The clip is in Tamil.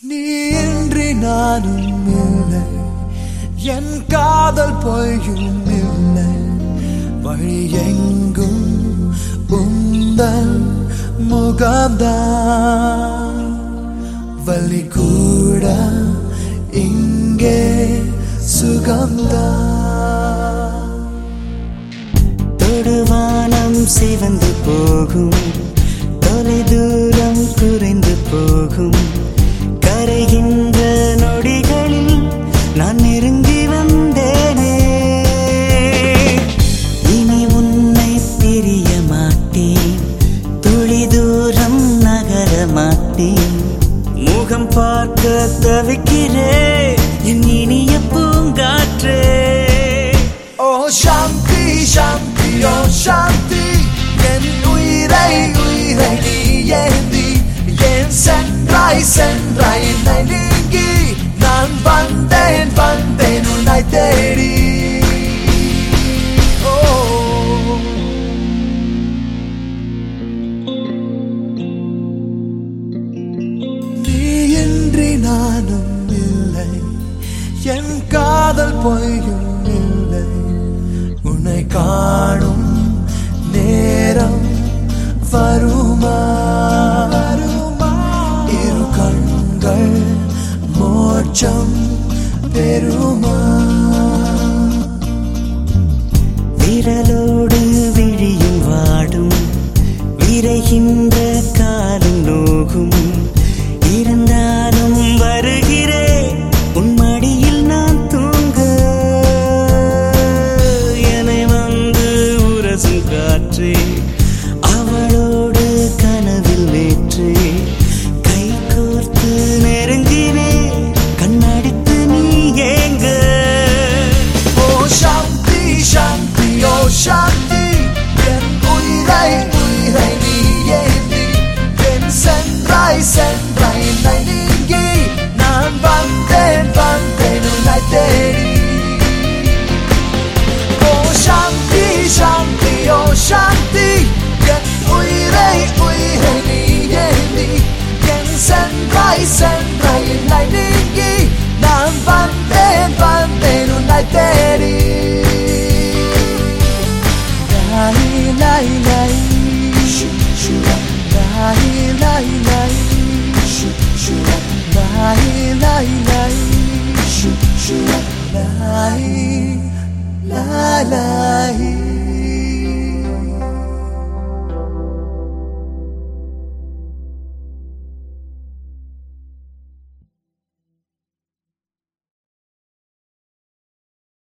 நீன்றி நானும் இல்லை. என் காதல் பொய்யும் இல்லை. வழி எங்கும் உந்தல் முகம்தான். வலி கூட இங்கே சுகம்தான். தொடுவானம் சிவந்து போகும். மாட்டேன் முகம் பார்க்க தவிக்கிறேன் என் இனிய பூங்காற்றே. ஓ சாந்தி சாந்தி ஓ சாந்தி. என் உயிரை உயிரை நீ ஏந்தி என் சென்றாய். நானும் இல்லை என் காதல் பொய்யும் இல்லை உன்னை காணும் நேரம் வருமா? இரு கண்கள் மோட்சம் பெருமா விரலோடு விழியும் வாடும் விரைகின்ற காலும் நோகும் இருந்தாலும் and bright 来来来。